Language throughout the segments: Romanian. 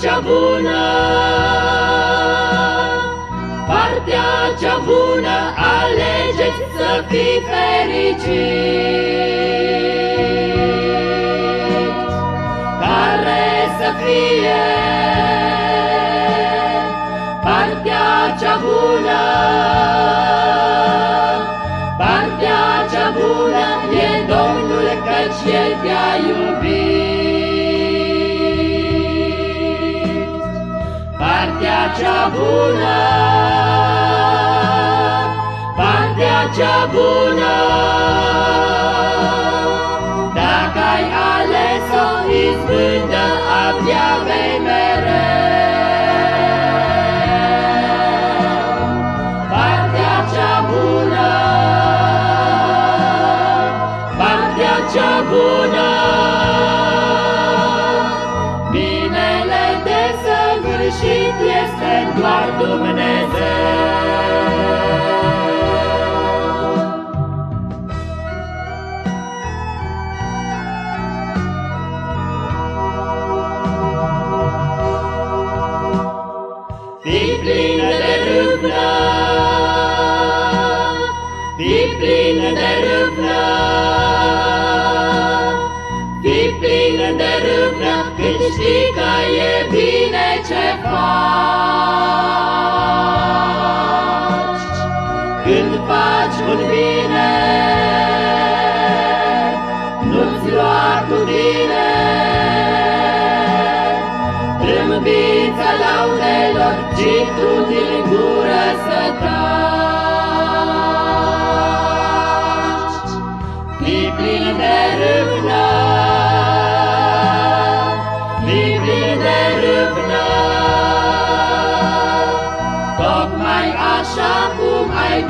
cea bună, partea cea bună, alegeți să fii fericit. Care să fie partea cea bună, cea bună, partea cea bună. Dacă ai ales-o izbândă, abia vei mereu. Partea cea bună, partea cea bună. Sfârșit este doar Dumnezeu. Fii plin de râvnă, fii plin de râvnă, râvnă, cât știi că e bine ce faci. Când faci un bine, nu-ți lua cu tine Trâmbița laudelor, ci tu din gură să taci.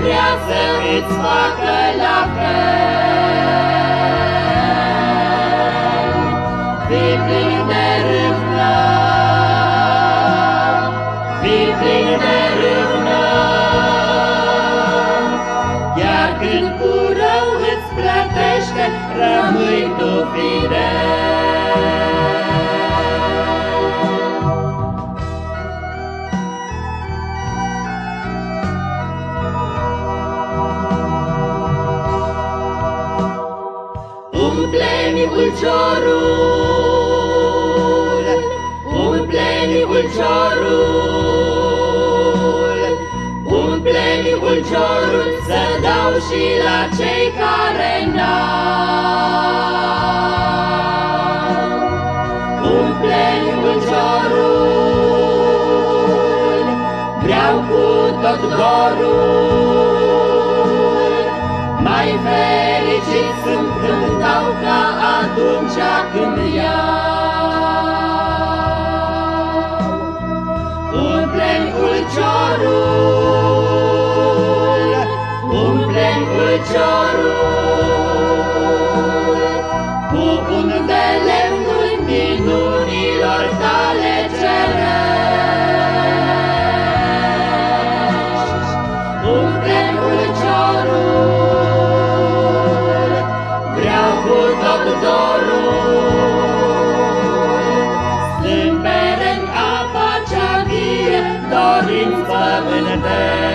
Vrea să îți facă la fel. Fii plin de râvnă, fii plin de râvnă, Iar când cu rău îți plătește, rămâi tu fidel. Umple-mi ulciorul, umple-mi ulciorul, umple-mi ulciorul să dau și la cei care n-au. Umple-mi ulciorul, vreau cu tot dorul, atunci când iau. Umple-mi ulciorul, umple-mi ulciorul, dreams come in a day.